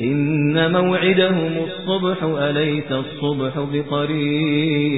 إن موعدهم الصبح أليس الصبح بقريب؟